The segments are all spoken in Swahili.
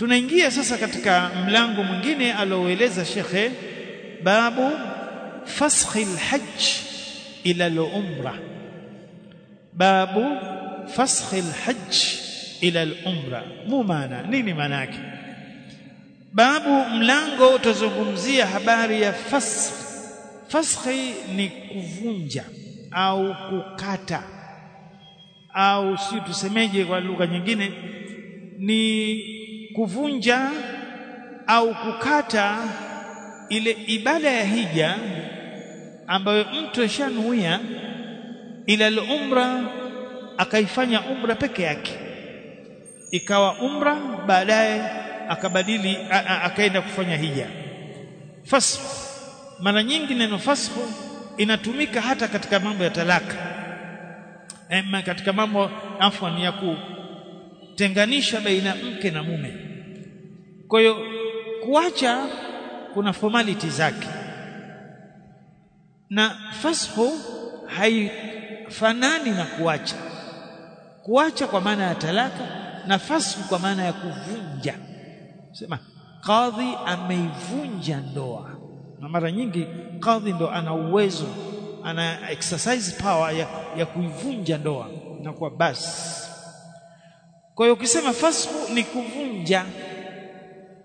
tunaingia sasa katika mlango mwingine alioeleza shekhe babu faskhi alhajj ila al-umra babu faskhi alhajj ila al-umra mu maana? Nini maana yake? Babu mlango utazungumzia habari ya fasakh fasx ni kuvunja au kukata au si tusemeje kwa lugha nyingine ni kuvunja au kukata ile ibada ya hija ambayo mtu ashanuia ila al-umra akaifanya umra peke yake. Ikawa umra baadaye akabadili akaenda kufanya hija. Fasl mara nyingi neno fasl inatumika hata katika mambo ya talaka. Ema katika mambo afwan ya kutenganisha baina mke na mume kwa hiyo kuacha kuna formality zake. Na fashu haifanani na kuacha. Kuacha kwa maana ya talaka na fasfu kwa maana ya kuvunja. Sema kadhi ameivunja ndoa. Na mara nyingi kadhi ndo ana uwezo ana exercise power ya, ya kuivunja ndoa. Na kwa basi. Kwa hiyo ukisema fasfu ni kuvunja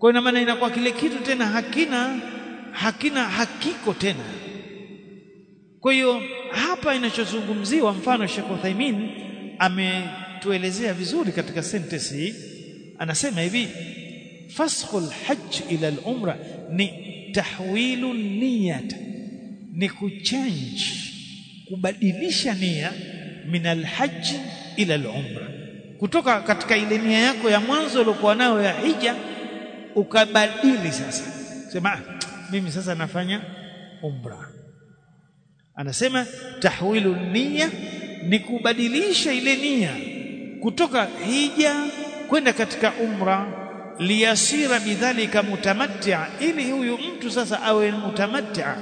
kwa ina maana inakuwa kile kitu tena hakina hakina hakiko tena. Kwa hiyo hapa inachozungumziwa mfano Sheikh Uthaymeen ametuelezea vizuri katika sentence hii. Anasema hivi faskhul hajj ila al-umra ni tahwilu niyat ni kuchange kubadilisha nia min al-hajj ila al-umra. Kutoka katika ile nia yako ya mwanzo uliokuwa nayo ya hija ukabadili sasa. Sema mimi sasa nafanya umra. Anasema tahwilu nia ni kubadilisha ile nia kutoka hija kwenda katika umra liyasira bidhalika mutamattia ili huyu mtu sasa awe mutamattia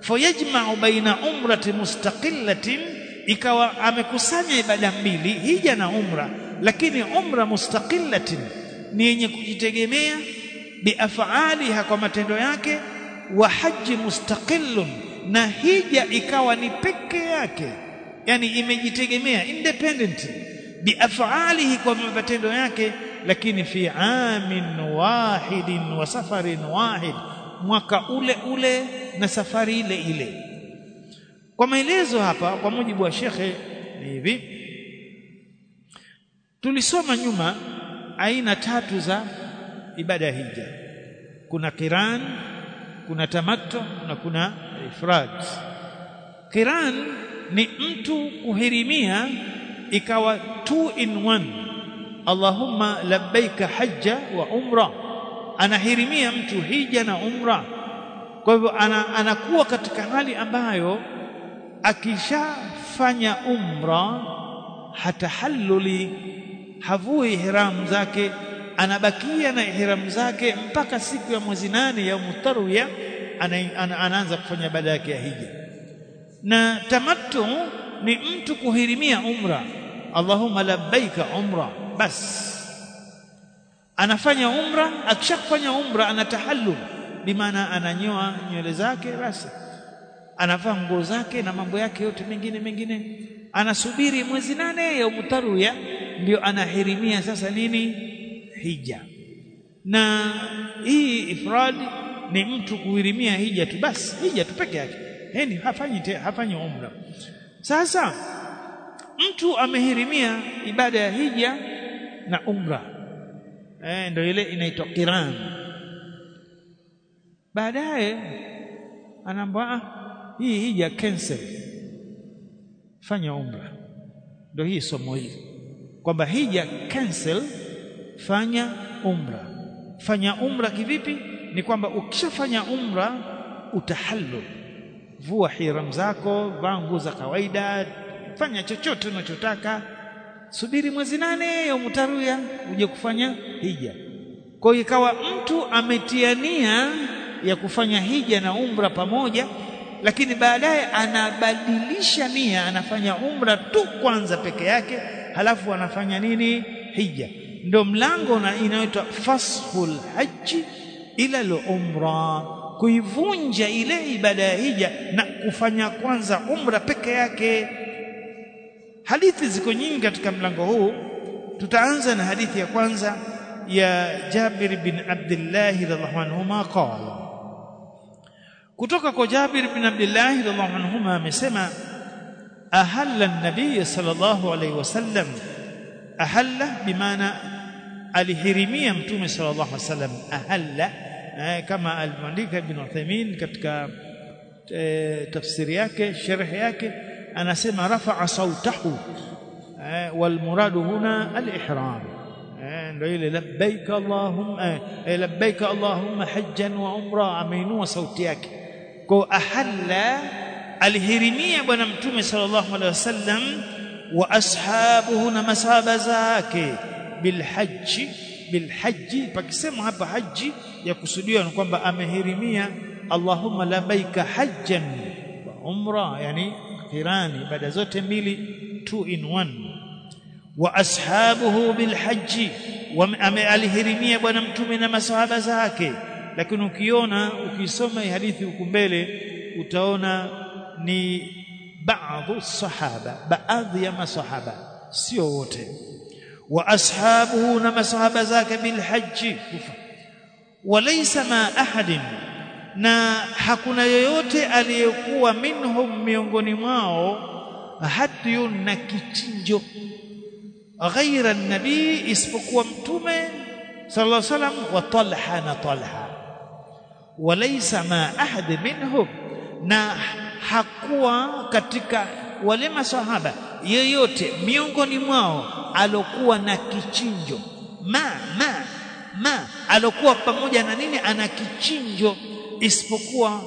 fayajma'u baina umrati mustaqillatin ikawa amekusanya ibada mbili hija na umra. Lakini umra mustaqillatin ni yenye kujitegemea biafaliha kwa matendo yake wa haji mustaqillun na hija ikawa ni peke yake. Yani imejitegemea independent biafalihi kwa matendo yake lakini fi amin wahidin wa safarin wahid mwaka ule ule na safari ile ile. Kwa maelezo hapa kwa mujibu wa shekhe ni hivi. Tulisoma nyuma aina tatu za ibada ya hija. Kuna qiran kuna tamattu na kuna ifrad. Qiran ni mtu kuhirimia ikawa two in one. Allahumma labbaika hajja wa umra. Anahirimia mtu hija na umra. Kwa hivyo ana, anakuwa katika hali ambayo akishafanya umra hatahalluli havui ihramu zake anabakia na ihramu zake mpaka siku ya mwezi nane ya mutarwiya ana, ana, anaanza kufanya baada yake ya hija. Na tamattu ni mtu kuhirimia umra. Allahumma labbaika umra. Bas. Anafanya umra akishafanya umra anatahallul bimaana ananyoa nywele zake basi. Anavaa nguo zake na mambo yake yote mengine mengine. Anasubiri mwezi nane ya mutarwiya ndio anahirimia sasa nini? Hija. Na hii ifrad ni mtu kuhirimia hija tu basi hija tu peke yake. Yani hafanyi te, hafanyi umra. Sasa mtu amehirimia ibada ya hija na umra. Eh ndio ile inaitwa qiran baadaye anaambia hii hija cancel. Fanya umra. Ndio hii somo hili kwamba hija cancel fanya umra. Fanya umra kivipi? Ni kwamba ukishafanya umra utahallul. Vua hiram zako vangu za kawaida fanya chochote unachotaka. Subiri mwezi nane ya mutaruya uje kufanya hija. Kwa hiyo ikawa mtu ametiania ya kufanya hija na umra pamoja lakini baadaye anabadilisha nia anafanya umra tu kwanza peke yake halafu anafanya nini? Hija. Ndio mlango na inaitwa fashul haji ila al-umra kuivunja ile ibada ya hija na kufanya kwanza umra peke yake. Hadithi ziko nyingi katika mlango huu. Tutaanza na hadithi ya kwanza ya Jabir bin Abdullah radhiallahu anhuma qala. Kutoka kwa Jabir bin Abdullah radhiallahu anhuma amesema أهل النبي صلى الله عليه وسلم. أهل بمعنى الهرمية متومة صلى الله عليه وسلم. أهل آه، كما المعليك بن عثمين كتك آه، تفسيرياك شرحياك. أنا سيما رفع صوته آه، والمراد هنا الإحرام. لبيك اللهم لبيك اللهم حجا وعمرا أمينو صوتياك كو أهل alihirimia bwana mtume sallallahu alaihi wasallam wa ashabuhu na masaba zake bilhaji bilhaji pakisema hapa haji ya kusudiwa ni kwamba amehirimia Allahumma labaika hajjan wa umra yani kirani baada zote mbili two in one. Wa ashabuhu bilhaji alihirimia bwana mtume na masahaba zake. Lakini ukiona ukisoma hadithi huku mbele utaona ni baadhi sahaba baadhi ya masahaba sio wote. Wa ashabuhu na masahaba zake bilhaji walaysa ma ahadin na hakuna yoyote aliyekuwa minhum miongoni mwao hadiyun na kichinjo ghaira nabii isipokuwa mtume sallallahu alaihi wasallam wa talha na talha. Walaysa ma ahad minhum na hakuwa katika wale masahaba yeyote miongoni mwao alokuwa na kichinjo. Ma ma ma alokuwa pamoja na nini? Ana kichinjo isipokuwa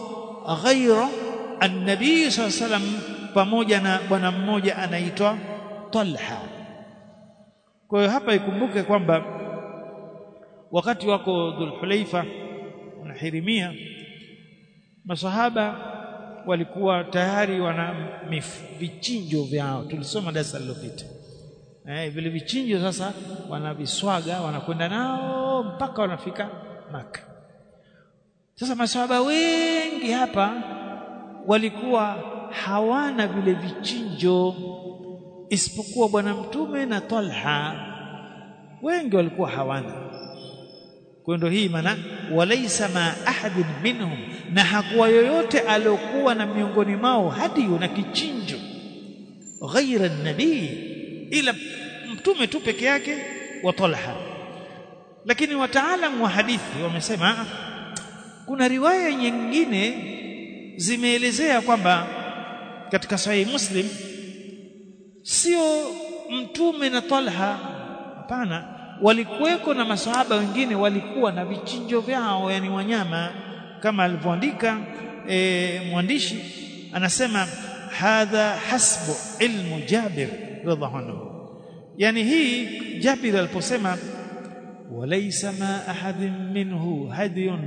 ghaira an-nabii salam pamoja na bwana mmoja anaitwa Talha. Kwa hiyo hapa ikumbuke kwamba wakati wako Dhulhulaifa unahirimia masahaba walikuwa tayari wana vichinjo vyao. Tulisoma darasa lililopita. Eh vile vichinjo sasa wanaviswaga wanakwenda nao mpaka wanafika maka. Sasa masahaba wengi hapa walikuwa hawana vile vichinjo isipokuwa bwana mtume na Talha. Wengi walikuwa hawana. Kwa ndio hii maana walaisa ma ahadin minhum na hakuwa yoyote aliokuwa na miongoni mao hadi na kichinjo. Ghaira nabii ila mtume tu peke yake wa Talha. Lakini wataalamu wa hadithi wamesema kuna riwaya nyingine zimeelezea kwamba katika sahihi Muslim sio mtume na Talha hapana walikuweko na masahaba wengine walikuwa na vichinjo vyao yani wanyama kama alivyoandika e, mwandishi anasema hadha hasbu ilmu Jabir radhiallahu anhu. Yani hii Jabir aliposema walaysa ma ahadin minhu hadiyun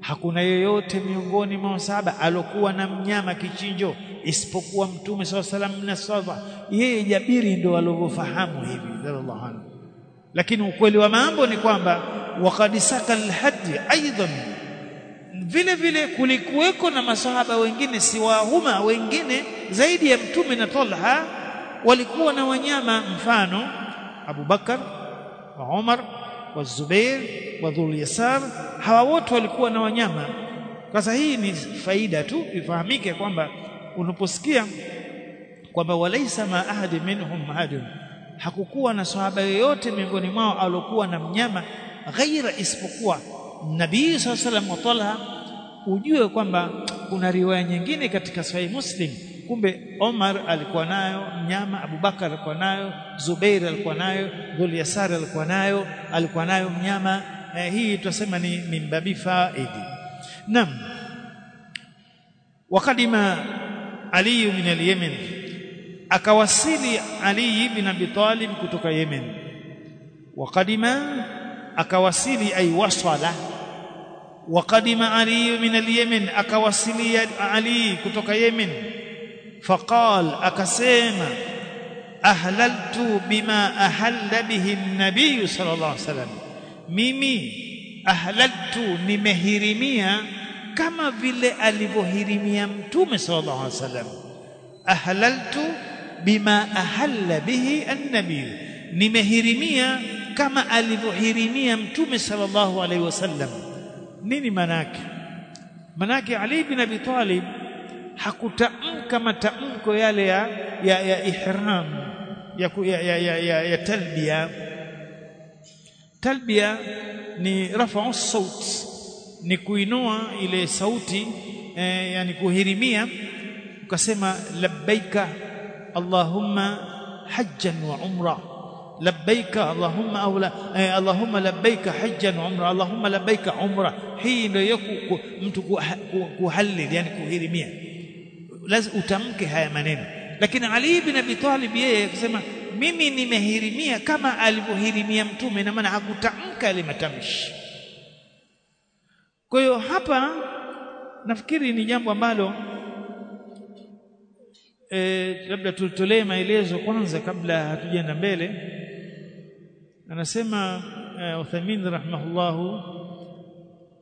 hakuna yeyote miongoni mwa masahaba alokuwa na mnyama kichinjo isipokuwa mtume sallallahu alaihi wasallam na sahaba yeye Jabiri ndo alivyofahamu hivi radhiallahu anhu lakini ukweli wa mambo ni kwamba waqad saka alhadi aidan vile vile kulikuweko na masahaba wengine siwahuma wengine zaidi ya mtume na Talha walikuwa na wanyama mfano Abu Bakar wa Umar wa Zubair wa Dhul Yasar. Hawa wote walikuwa na wanyama. Sasa hii ni faida tu ifahamike kwamba unaposikia kwamba walaisa ma ahadi minhum hadun hakukuwa na sahaba yoyote miongoni mwao alokuwa na mnyama ghaira isipokuwa nabii sallallahu alaihi wasallam Talha. Ujue kwamba kuna riwaya nyingine katika sahih Muslim. Kumbe Omar alikuwa nayo mnyama Abubakar alikuwa nayo Zubair alikuwa nayo Dhul Yasar alikuwa nayo alikuwa nayo mnyama. Eh, hii tunasema ni mimbabi faidi nam wakadima Ali min al-Yemen akawasili Ali ibn Abi Talib kutoka Yemen wakadima akawasili ay wasala wakadima Ali min al-Yemen akawasili Ali kutoka Yemen faqal akasema ahlaltu bima ahalla bihi an-nabiy sallallahu alaihi wasallam mimi ahlaltu nimehirimia kama vile alivyohirimia mtume sallallahu alaihi wasallam ahlaltu bima ahalla bihi an-nabiy. Nimehirimia kama alivyohirimia mtume sallallahu alaihi wasallam. Nini manake? Manake Ali bin Abi Talib hakutamka matamko yale ya ya, ya ihram ya, ya, ya, ya, ya, ya talbia talbia ni rafa'u saut ni kuinua ile sauti eh, yani kuhirimia ukasema labbaika allahumma hajjan wa umra. Labbaika allahumma au la, eh, allahumma labbaika hajjan wa umra. Allahumma labbaika umra. Hii ndio mtu kuhalil yani kuhirimia. Lazima utamke haya maneno. Lakini Ali ibn Abi Talib yeye akasema mimi nimehirimia kama alivyohirimia mtume na maana hakutamka ile matamshi. Kwa hiyo hapa nafikiri ni jambo ambalo e, labda tutolee maelezo kwanza kabla hatujaenda mbele. Anasema uh, Uthaymeen rahimahullahu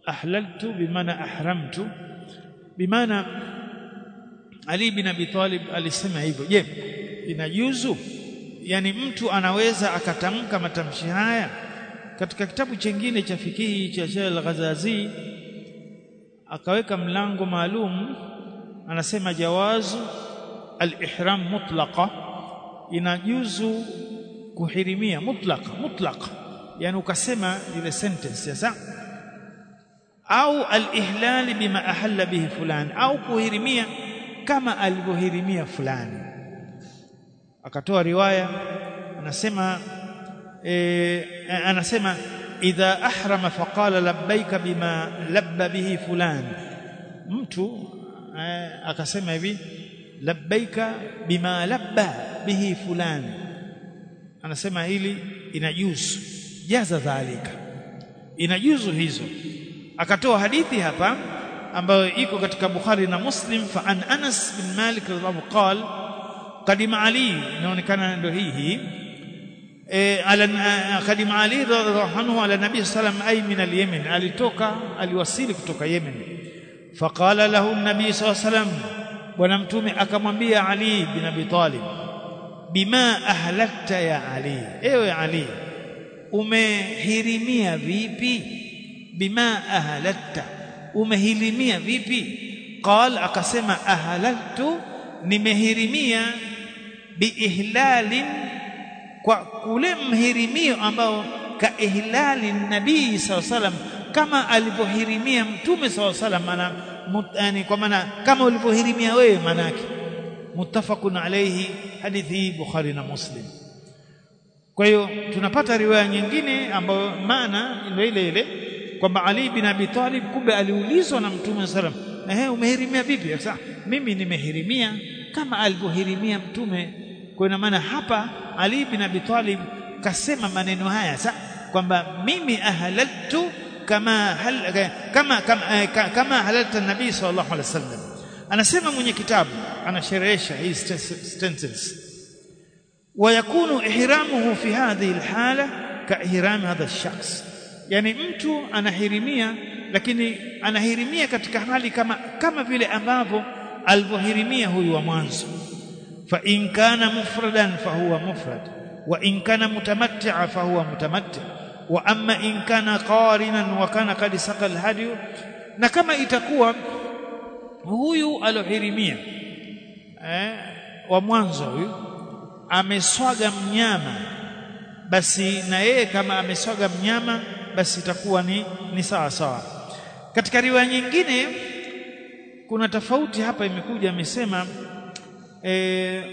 ahlaltu bimaana ahramtu. Bimaana Ali bin Abi Talib alisema hivyo. Je inajuzu yani mtu anaweza akatamka matamshi haya? Katika kitabu chengine cha fikihi cha Sheikh Al-Ghazazi akaweka mlango maalum anasema jawazu al-ihram mutlaqa inajuzu kuhirimia mutlaqa mutlaqa yani ukasema ile sentence sasa au al-ihlal bima ahalla bihi fulani au kuhirimia kama alivyohirimia fulani akatoa riwaya anasema e, anasema idha ahrama faqala labbaika bima labba bihi fulan mtu e, akasema hivi labbaika bima labba bihi fulan. Anasema hili inajuzu jaza dhalika. Inajuzu hizo. Akatoa hadithi hapa ambayo iko katika Bukhari na Muslim fa an Anas bin Malik radhiallahu qal qadima Ali inaonekana ndio hii hii e, ala qadima Ali radhiallahu anhu ala nabii sallam ay min al-Yemen. Alitoka aliwasili kutoka Yemen. Faqala lahu an-nabii sallam bwana mtume akamwambia Ali bin Abi Talib bima ahlakta ya Ali? Ewe Ali umehirimia vipi? Bima ahlakta umehirimia vipi? Qal akasema ahlaltu nimehirimia biihlalin kwa kule mhirimio ambao ka ihlali nabii sallallahu alaihi wasallam kama alivyohirimia mtume sallallahu salam ana yani kwa maana kama ulivyohirimia wewe manake. Muttafaqun alayhi hadithi Bukhari na Muslim. Kwa hiyo tunapata riwaya nyingine ambayo maana ndio ile ile kwamba Ali bin Abi Talib kumbe aliulizwa na Mtume sallam ehe umehirimia vipi? Sasa mimi nimehirimia kama alivyohirimia Mtume. Kwa ina maana hapa Ali bin Abi Talib kasema maneno haya sasa kwamba mimi ahlaltu kama hal, eh, kama kama, eh, kama halalta nabii sallallahu alaihi wasallam. Anasema mwenye kitabu anasherehesha hii wa yakunu ihramuhu fi hadhihi alhala ka ihram hadha alshakhs yani mtu anahirimia lakini anahirimia katika hali kama kama vile ambavyo alivyohirimia huyu wa mwanzo. Fa in kana mufradan fa huwa mufrad. Wa in kana mutamattia fa huwa mutamattia wa amma in kana qarinan wa kana qad saqa alhadi na kama itakuwa huyu alohirimia eh, wa mwanzo huyu ameswaga mnyama basi na yeye kama ameswaga mnyama basi itakuwa ni ni sawa sawa. Katika riwaya nyingine kuna tofauti hapa imekuja amesema eh,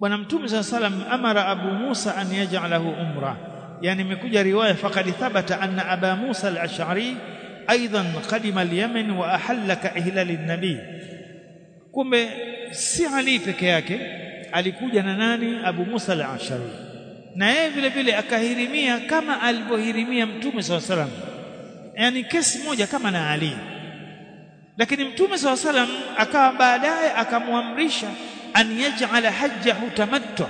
bwana mtume saa salam amara abu musa an yaj'alahu umra yani imekuja riwaya faqad thabata anna aba musa al-ash'ari aidan qadima al-yaman wa ahalla ka ihlal an-nabi. Kumbe si ali peke yake alikuja na nani? Abu musa al-ash'ari. Na yeye vile vile akahirimia kama alivyohirimia mtume saw salam yani kesi moja kama na Ali. Lakini mtume saw salam akawa baadaye akamwamrisha an yaj'ala hajjahu tamattu.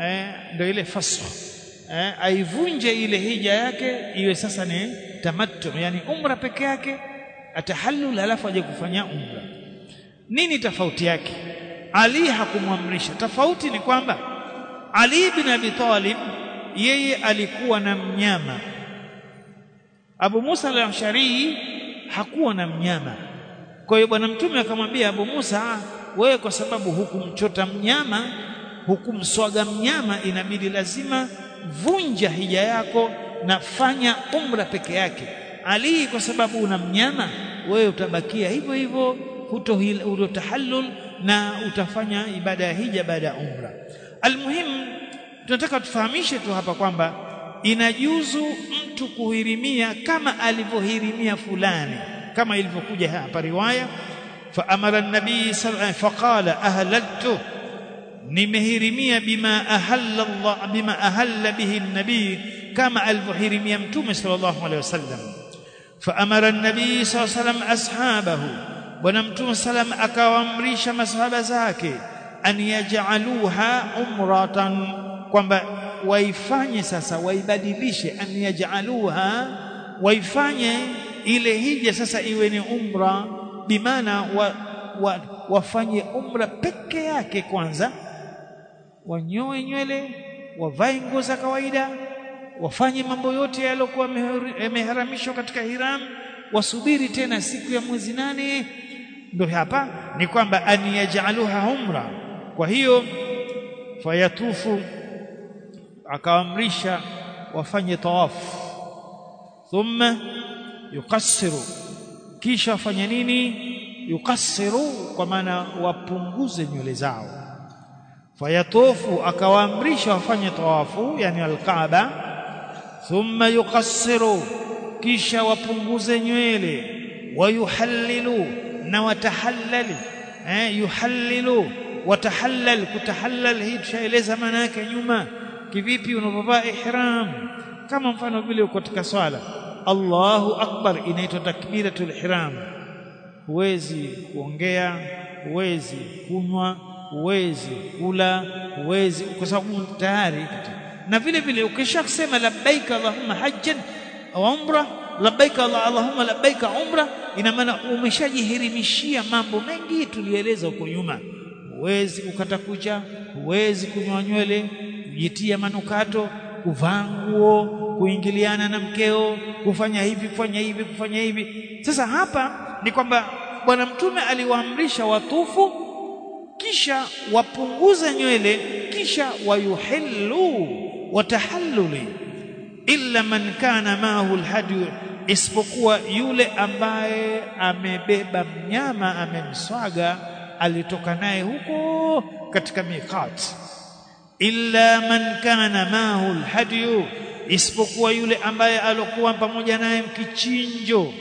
Eh ndio ile fasl eh aivunje ile hija yake iwe sasa ni tamattu yani umra peke yake atahallul alafu aje kufanya umra. Nini tofauti yake? Ali hakumwamrisha. Tofauti ni kwamba ali ibn abi talib yeye alikuwa na mnyama. Abu Musa al-Ashari hakuwa na mnyama. Kwa hiyo bwana mtume akamwambia Abu Musa wewe kwa sababu hukumchota mnyama hukumswaga mnyama inabidi lazima vunja hija yako na fanya umra peke yake. Ali kwa sababu una mnyama wewe utabakia hivyo hivyo hutotahallul na utafanya ibada ya hija baada ya umra. Almuhim tunataka tufahamishe tu hapa kwamba inajuzu mtu kuhirimia kama alivyohirimia fulani kama ilivyokuja hapa riwaya fa amara an-nabii faqala ahlaltu nimehirimia bima ahalla Allah bima ahalla bihi an-nabii kama alivyohirimia mtume sallallahu alaihi wasallam. Fa amara an-nabii sallallahu alaihi wasallam ashabahu bwana mtume sallam akawaamrisha masahaba zake an yaj'aluha umratan kwamba waifanye sasa waibadilishe an yaj'aluha waifanye ile hija sasa iwe ni umra. Bimaana wa, wa, wafanye umra peke yake kwanza wanyoe nywele wavae nguo za kawaida wafanye mambo yote yaliokuwa yameharamishwa katika hiram wasubiri tena siku ya mwezi nane. Ndio hapa ni kwamba an yaj'aluha umra kwa hiyo fayatufu akaamrisha wafanye tawafu thumma yukassiru kisha wafanye nini? Yukassiru kwa maana wapunguze nywele zao fayatufu akawaamrisha wafanye tawafu yani alkaaba. Thumma yukassiru kisha wapunguze nywele wayuhallilu na watahallali. Eh yuhallilu watahallal kutahallal hii tushaeleza maana yake nyuma. Kivipi unapovaa ihram? Kama mfano vile uko katika swala. Allahu akbar inaitwa takbiratul ihram. Huwezi kuongea huwezi kunywa huwezi kula huwezi kwa sababu tayari na vile vile ukishasema labbaik allahumma hajjan au umra labbaik allahumma labbaik umra ina maana umeshajihirimishia mambo mengi tulieleza huko nyuma. Huwezi kukata kucha huwezi kunywa nywele kujitia manukato kuvaa nguo kuingiliana na mkeo kufanya hivi kufanya hivi kufanya hivi. Sasa hapa ni kwamba bwana mtume aliwaamrisha watufu kisha wapunguze nywele kisha wayuhillu watahalluli. Illa man kana mahu alhadi isipokuwa yule ambaye amebeba mnyama amemswaga alitoka naye huko katika miqat. Illa man kana mahu alhadi isipokuwa yule ambaye alokuwa pamoja naye mkichinjo.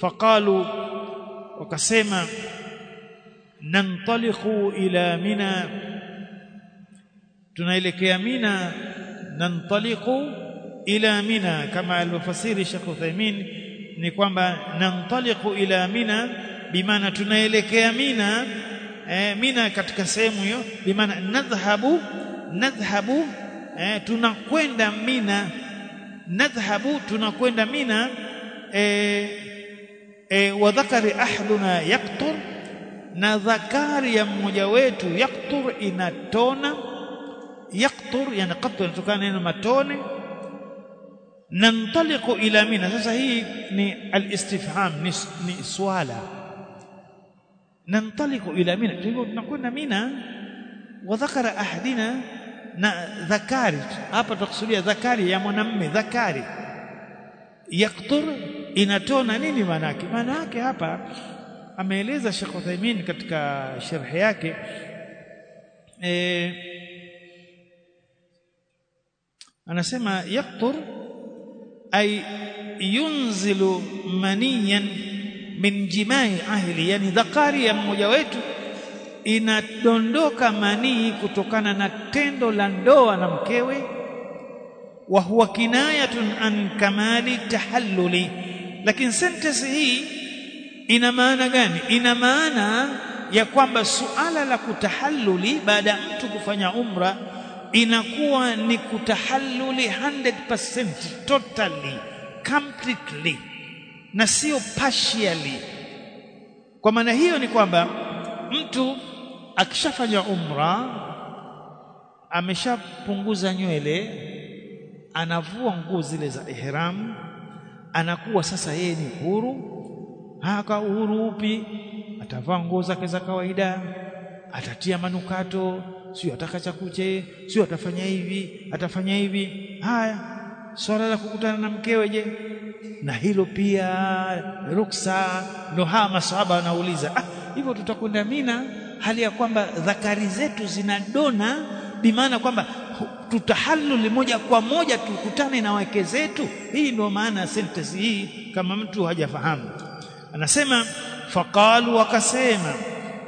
Faqalu wakasema nantaliqu ila منى tunaelekea mina nantaliqu ila mina. Kama alivyofasiri Sheikh Uthaymeen ni kwamba nantaliqu ila mina bimaana tunaelekea mina eh, mina katika sehemu hiyo bimaana nadhhabu nadhhabu eh, tunakwenda mina. Nadhhabu tunakwenda mina eh, eh, wa dhakari ahaduna yaqtur na dhakari ya mmoja wetu yaktur inatona yaktur yani qatr inatokana neno matone. Nantaliqu ila mina. Sasa hii ni alistifham ni, ni swala. Nantaliqu ila mina. Tunakwenda mina wa dhakara ahadina na dhakari hapa tukusudia dhakari ya mwanamme dhakari yaktur inatona nini maana yake? Maana yake hapa ameeleza Sheikh Uthaymeen katika sharhi yake e, anasema yaqtur ay yunzilu maniyan min jimai ahli. Yani dhakari ya mmoja wetu inadondoka manii kutokana na tendo la ndoa na mkewe wa huwa kinayatun an kamali tahalluli. Lakini sentence hii ina maana gani? Ina maana ya kwamba suala la kutahalluli baada ya mtu kufanya umra inakuwa ni kutahalluli 100% totally completely na sio partially. Kwa maana hiyo ni kwamba mtu akishafanya umra ameshapunguza nywele anavua nguo zile za ihram anakuwa sasa yeye ni huru haka uhuru upi atavaa nguo zake za kawaida atatia manukato sio atakacha kuche sio atafanya hivi atafanya hivi. Haya swala la kukutana na mkewe je? Na hilo pia ruksa ndo haa masahaba wanauliza. Ah hivyo tutakwenda Mina hali ya kwamba dhakari zetu zinadona bimaana kwamba tutahaluli moja kwa moja tukutane na wake zetu. Hii ndio maana sentence hii kama mtu hajafahamu anasema faqalu wakasema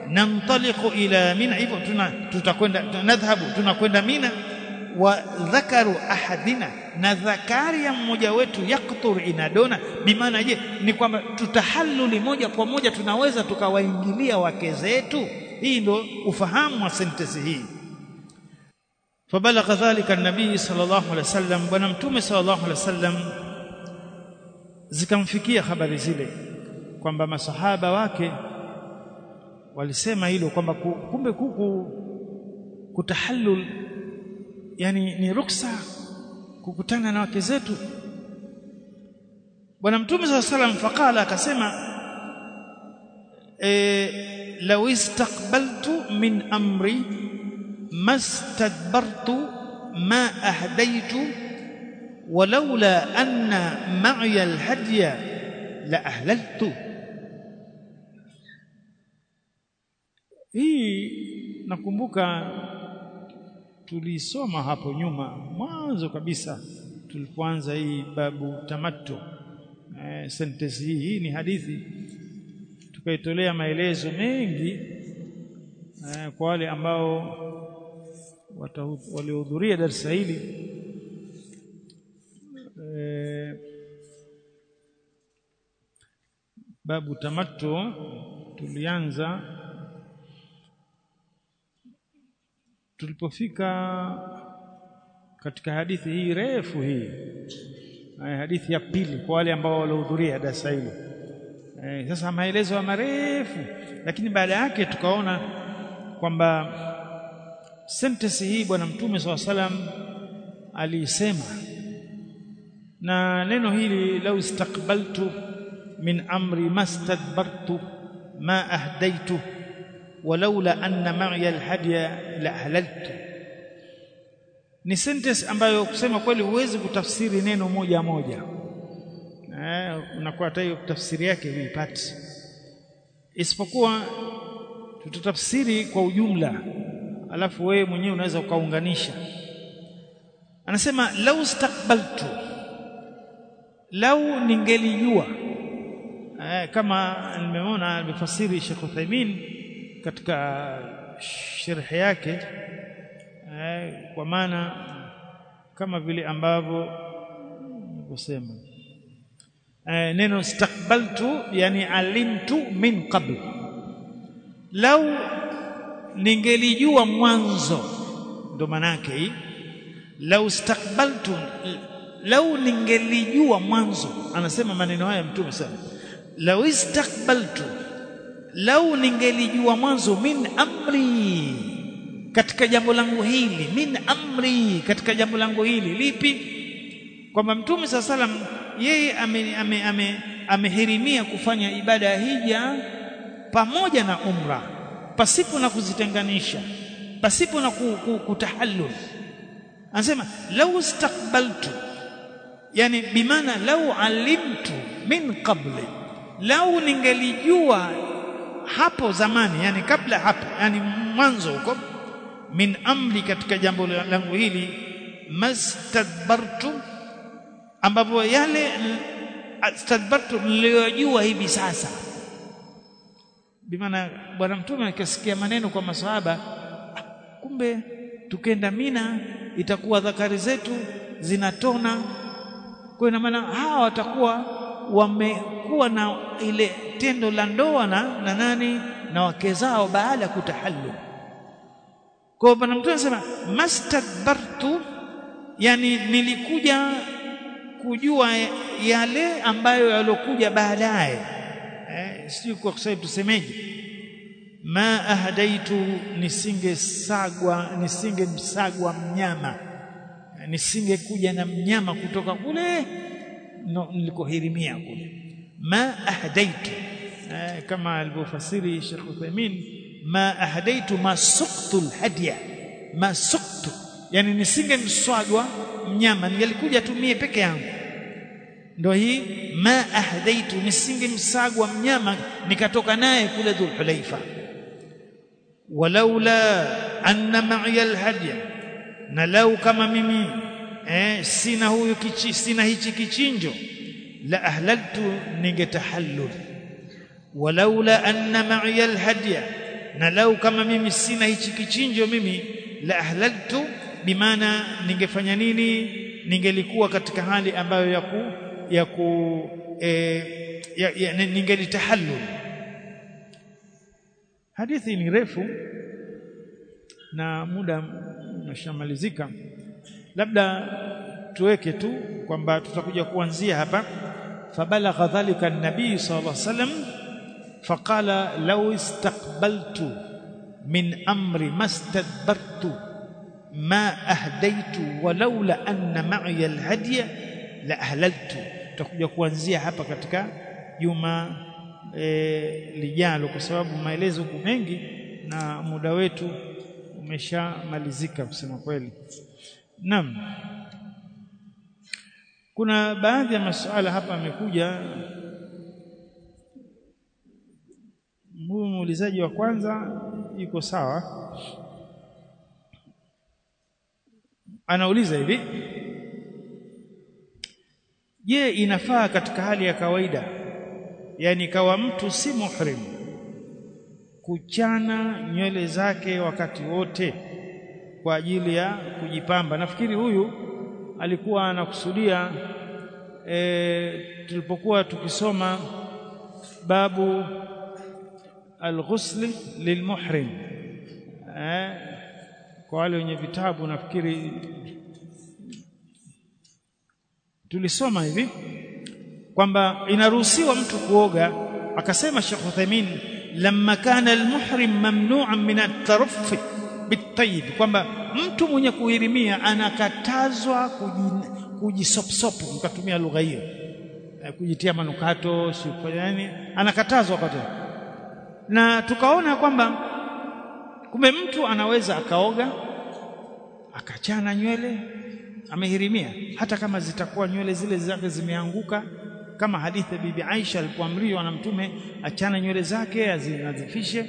nantaliqu ila mina hivyo tuna tutakwenda nadhhabu tunakwenda mina wa dhakaru ahadina na dhakari ya mmoja wetu yaktur inadona bimaana je ni kwamba tutahalluli moja kwa moja tunaweza tukawaingilia wake zetu hii ndo ufahamu wa sentence hii فبلغ ذلك النبي صلى الله عليه وسلم bwana mtume صلى الله عليه وسلم zikamfikia habari zile Kwamba masahaba wake walisema hilo kwamba kumbe kuku kutahallul yani ni ruksa kukutana na wake zetu bwana mtume عليه وسلم faqala akasema eh law istaqbaltu min amri ما استدبرت ما أهديت ولولا أن معي الهدي لأهللت hii nakumbuka tulisoma hapo nyuma mwanzo kabisa tulipoanza hii babu tamattu. Eh, sentence hii hii ni hadithi. Tukaitolea maelezo mengi eh, kwa wale ambao waliohudhuria darasa hili. Eh, babu tamattu tulianza tulipofika katika hadithi hii refu hii hadithi ya pili kwa wale ambao walihudhuria darasa hili. Eh, sasa maelezo marefu lakini baada yake tukaona kwamba sentence hii bwana mtume swalla salam aliisema na neno hili lau istaqbaltu min amri mastadbartu ma ahdaitu walaula anna ma'iya alhadya la halaltu ni sentence ambayo kusema kweli huwezi kutafsiri neno moja moja. Eh unakuwa hata hiyo tafsiri yake huipati. Isipokuwa tutatafsiri kwa ujumla alafu wewe mwenyewe unaweza ukaunganisha. Anasema lau stakbaltu lau ningelijua. Eh, kama nimeona amefasiri Sheikh Uthaymeen katika sharhi yake eh, kwa maana kama vile ambavyo nilivyosema. Eh, neno stakbaltu yani alimtu min qabl. Lau ningelijua mwanzo ndo manake hii lau stakbaltu lau ningelijua mwanzo anasema maneno haya mtume sana. Lau istakbaltu lau ningelijua mwanzo min amri katika jambo langu hili min amri katika jambo langu hili lipi? Kwamba mtume saa salam yeye amehirimia ame, ame, ame kufanya ibada ya hija pamoja na umra pasipo na kuzitenganisha pasipo na kutahallul. Anasema lau istakbaltu yani bimana lau alimtu min qabli lau ningelijua hapo zamani yani kabla hapo yani mwanzo huko min amri katika jambo langu hili mastadbartu ambapo yale astadbartu niliyojua hivi sasa. Bimaana bwana mtume akisikia maneno kwa maswahaba kumbe tukenda Mina itakuwa dhakari zetu zinatona. Kwa maana hawa watakuwa wamekuwa na ile tendo la ndoa na, na nani? Na wake zao baada ya kutahallu. Kwa bwana mtu anasema mastadbartu yani nilikuja kujua yale ambayo yalokuja baadaye. Eh, sio kwa sababu tusemeje. Ma ahdaitu nisingesagwa nisingemsagwa mnyama. Nisingekuja na mnyama kutoka kule no, nilikohirimia kule ma ahdaitu eh, kama alivyofasiri Sheikh Uthaymeen ma ahdaitu ma suqtu alhadiya ma suqtu. Yani nisingemswagwa mnyama ningelikuja tumie peke yangu. Ndo hii ma ahdaitu nisingemsagwa mnyama nikatoka naye kule Dhulhulaifa walaula anna ma'iya alhadiya na lau kama mimi eh, sina huyu kichi, sina hichi kichinjo la ahlaltu ningetahallul. Walaula anna ma'iya alhadiya na lau kama mimi sina hichi kichinjo mimi la ahlaltu bimaana ningefanya nini? Ningelikuwa katika hali ambayo ya ku ya ku e, ya, ya, ningelitahallul. Hadithi ni refu na muda umeshamalizika. Labda tuweke tu kwamba tutakuja kuanzia hapa fabalagha ذلك النبي صلى الله عليه وسلم فقال لو استقبلت من amri ما استدبرت ما walaula ولولا ان معي الهدي ahlaltu tutakuja kuanzia hapa katika juma e, lijalo kwa sababu maelezo huku mengi na muda wetu umeshamalizika kusema kweli. Naam kuna baadhi ya masuala hapa amekuja huyu muulizaji wa kwanza yuko sawa? Anauliza hivi. Je inafaa katika hali ya kawaida yani kawa mtu si muhrim kuchana nywele zake wakati wote kwa ajili ya kujipamba? Nafikiri huyu alikuwa anakusudia e, tulipokuwa tukisoma babu alghusl lilmuhrim e, kwa wale wenye vitabu nafikiri tulisoma hivi kwamba inaruhusiwa mtu kuoga. Akasema Sheikh Uthaymeen lamma kana almuhrim mamnu'an min at-taraffi bitayyib kwamba mtu mwenye kuhirimia anakatazwa kujisopsopu mkatumia lugha hiyo. Kujitia manukato si yani anakatazwa tena. na tukaona kwamba kumbe mtu anaweza akaoga akachana nywele amehirimia. Hata kama zitakuwa nywele zile zake zimeanguka kama hadithi ya bibi Aisha alipoamriwa na mtume achana nywele zake azinadhifishe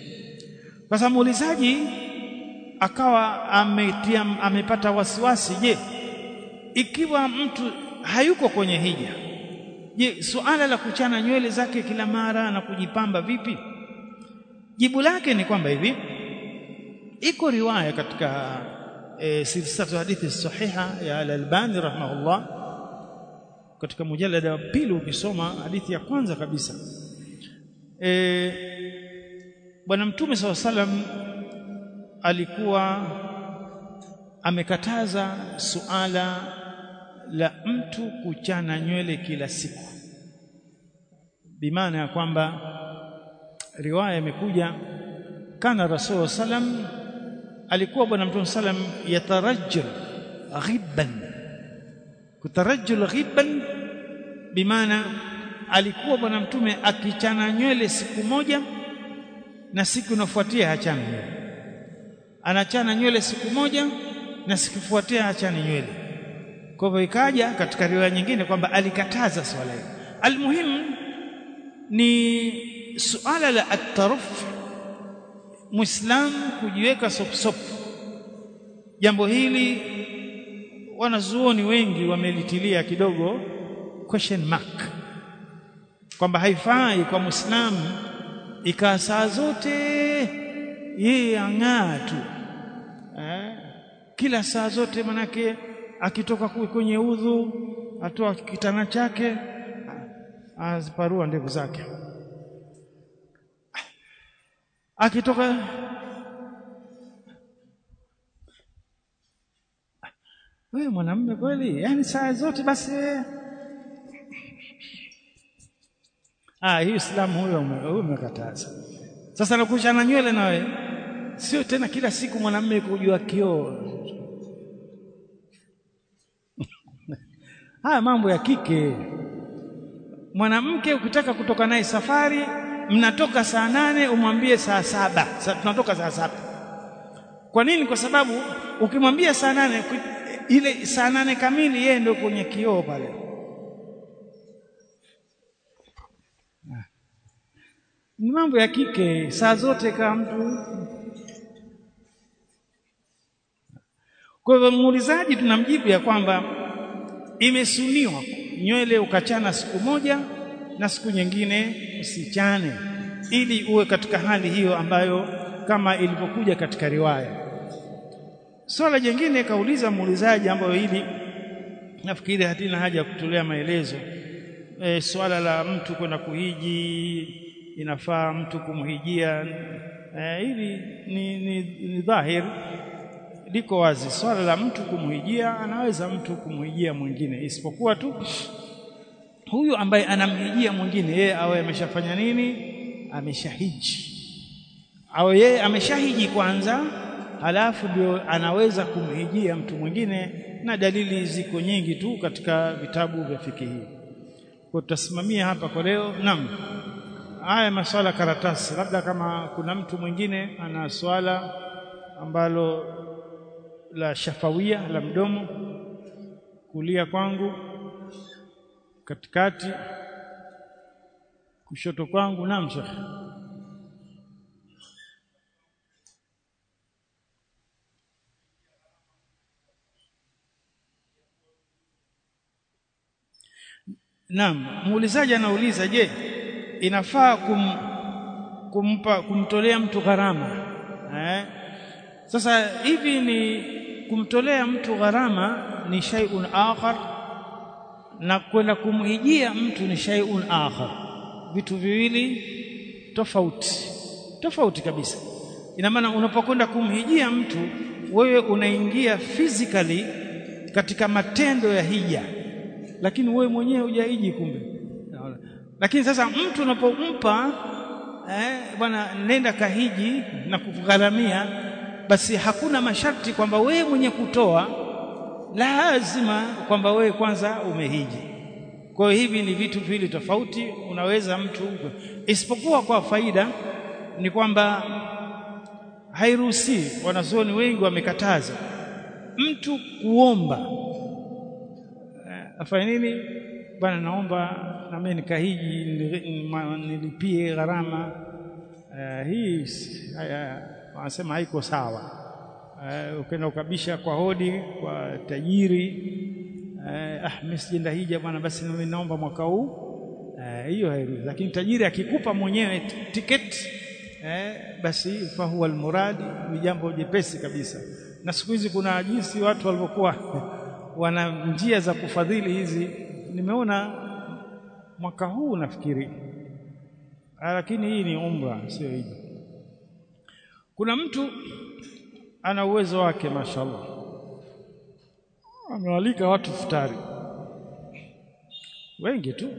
sasa muulizaji akawa ametia amepata wasiwasi je ikiwa mtu hayuko kwenye hija je suala la kuchana nywele zake kila mara na kujipamba vipi? Jibu lake ni kwamba hivi iko riwaya katika e, silsilatu hadithi sahiha ya al-Albani rahimahullah katika mujalada wa pili ukisoma hadithi ya kwanza kabisa. E, bwana mtume sallallahu alaihi salam alikuwa amekataza suala la mtu kuchana nywele kila siku. Bimaana ya kwamba riwaya imekuja kana rasul salam alikuwa bwana mtume salam yatarajjal ghibban. Kutarajjul ghibban bimaana alikuwa bwana mtume akichana nywele siku moja na siku inafuatia hachana nywele anachana nywele siku moja na sikifuatia achane nywele. Kwa hivyo ikaja katika riwaya nyingine kwamba alikataza swala hiyo almuhimu ni suala la ataruf muislam kujiweka sop jambo hili wanazuoni wengi wamelitilia kidogo question mark. Kwamba haifai kwa muislamu ikaa saa zote yeye ang'aa tu? Kila saa zote manake akitoka kwenye udhu atoa kitana chake aziparua ndevu zake. Akitoka wewe mwanamume kweli? Yani saa zote basi ah hii Uislamu huyo huyo umekataza. Sasa nakuchana nywele na wewe. Sio tena kila siku mwanamume kujua kioo haya mambo ya kike. Mwanamke ukitaka kutoka naye safari mnatoka saa nane umwambie saa saba. Sa, tunatoka saa saba. Kwa nini? Kwa sababu ukimwambia saa nane ile saa nane kamili yeye ndio kwenye kioo pale. Ni mambo ya kike. Saa zote kama mtu. Kwa hivyo muulizaji tunamjibu ya kwamba imesuniwa. Nywele ukachana siku moja na siku nyingine usichane ili uwe katika hali hiyo ambayo kama ilivyokuja katika riwaya. Swala jingine kauliza muulizaji ambayo hili nafikiri hatina haja ya kutolea maelezo. E, swala la mtu kwenda kuhiji inafaa mtu kumhijia. E, hili ni, ni, ni dhahir liko wazi. Swala la mtu kumhijia anaweza mtu kumhijia mwingine isipokuwa tu huyu ambaye anamhijia mwingine yeye awe ameshafanya nini? Ameshahiji. Au yeye ameshahiji kwanza halafu ndio anaweza kumhijia mtu mwingine na dalili ziko nyingi tu katika vitabu vya fikihi. Kwa tutasimamia hapa kwa leo. Naam. Haya maswala karatasi. Labda kama kuna mtu mwingine ana swala ambalo la shafawia la mdomo kulia kwangu katikati kushoto kwangu na shekh Naam, muulizaji anauliza je, inafaa kum, kumpa kumtolea mtu gharama eh? Sasa hivi ni kumtolea mtu gharama ni shay'un akhar na kwenda kumhijia mtu ni shay'un akhar, vitu viwili tofauti tofauti kabisa. Ina maana unapokwenda kumhijia mtu wewe unaingia physically katika matendo ya hija lakini wewe mwenyewe hujaiji kumbe lakini sasa mtu unapompa eh, bwana nenda kahiji na kukugharamia basi hakuna masharti kwamba wewe mwenye kutoa lazima kwamba wewe kwanza umehiji. Kwa hiyo hivi ni vitu vili tofauti unaweza mtu isipokuwa kwa faida ni kwamba hairuhusi wanazoni wengi wamekataza mtu kuomba. Afanye nini? Bwana naomba na mimi nikahiji nilipie gharama. Uh, hii wanasema haiko sawa. Uh, ukaenda ukabisha kwa hodi kwa tajiri uh, ah mimi sijaenda hija bwana basi mimi naomba mwaka huu. Hiyo uh, hairi lakini tajiri akikupa mwenyewe tiketi eh, basi fahuwa almuradi ni jambo jepesi kabisa. Na siku hizi kuna jinsi watu walivyokuwa wana njia za kufadhili hizi. Nimeona mwaka huu nafikiri. Lakini hii ni umra sio hija kuna mtu ana uwezo wake mashallah. Amewalika watu futari wengi tu.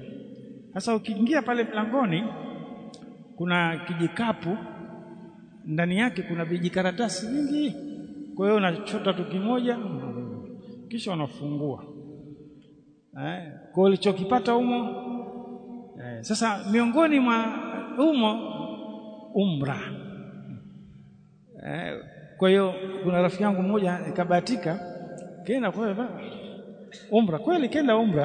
Sasa ukiingia pale mlangoni kuna kijikapu ndani yake kuna vijikaratasi vingi. Kwa hiyo unachota tu kimoja kisha unafungua. Eh, kwa ulichokipata humo eh, sasa miongoni mwa humo umra eh, kwa hiyo kuna rafiki yangu mmoja ikabahatika kenda kwa umra kweli kenda umra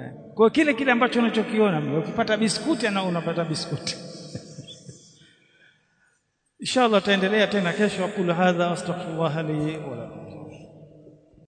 eh, kwa kile kile ambacho unachokiona ukipata biskuti na unapata biskuti. Inshallah taendelea tena kesho aqulu hadha astaghfirullah li wa